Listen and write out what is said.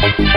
Bye.